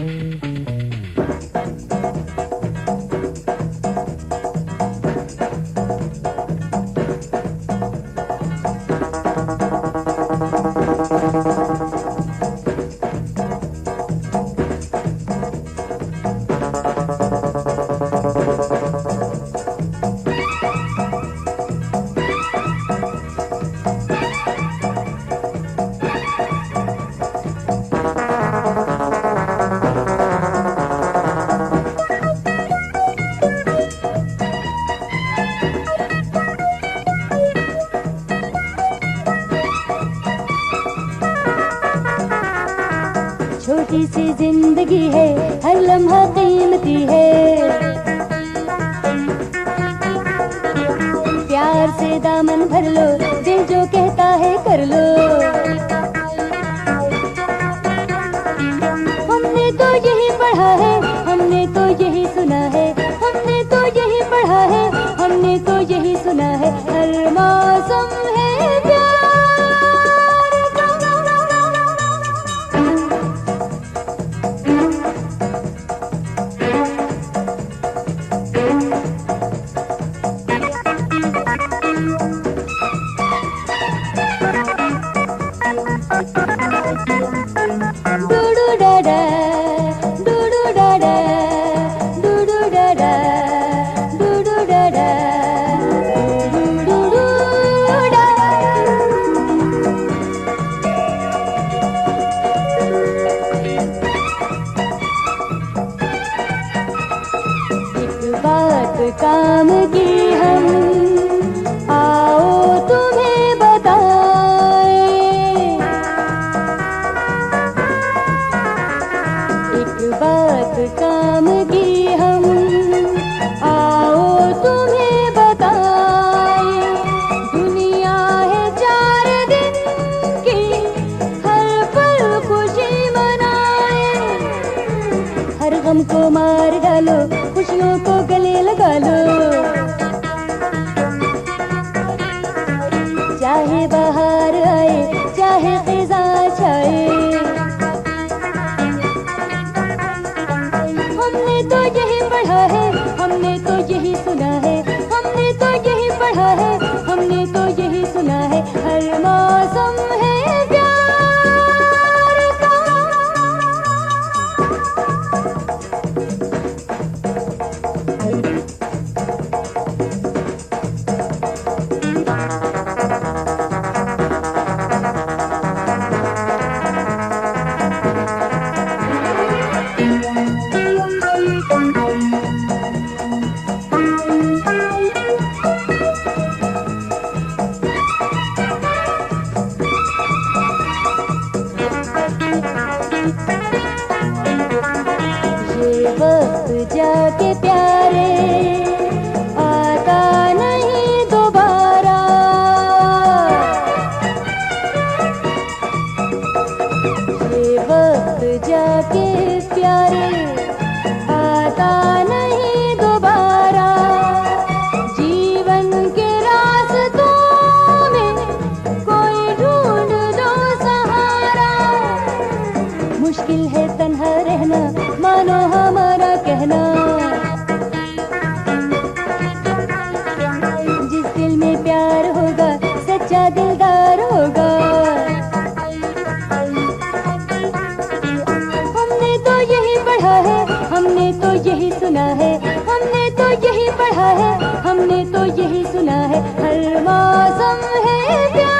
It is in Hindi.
Mm-hmm. छोटी सी ज़िंदगी है, हर लम्हा कीमती है। प्यार से दामन भर लो, दिल जो कहता है कर लो। हम, आओ तुम्हें बताए। एक बात काम हम, आओ तुम्हें बताए। दुनिया है चार दिन की, हर पल खुशी मनाए। हर गम को मार डालो, खुशियों को गले लगा लो। तो यही पढ़ा है, हमने तो यही सुना है, हमने तो यही पढ़ा है, हमने तो यही सुना है, हर मौसम है वक्त जाके प्यारे। आता नहीं दोबारा। ये वक्त प्यारे। आता नहीं दोबारा। जीवन के रास्तों कोई ढूंढ दो सहारा। मुश्किल है तन्हा रहना, मानो हमारा जिस दिल में प्यार होगा, सच्चा दिलदार होगा। हमने तो यही पढ़ा है, हमने तो यही सुना है, हमने तो यही पढ़ा है, हमने तो यही सुना है, हर मौसम है प्यार।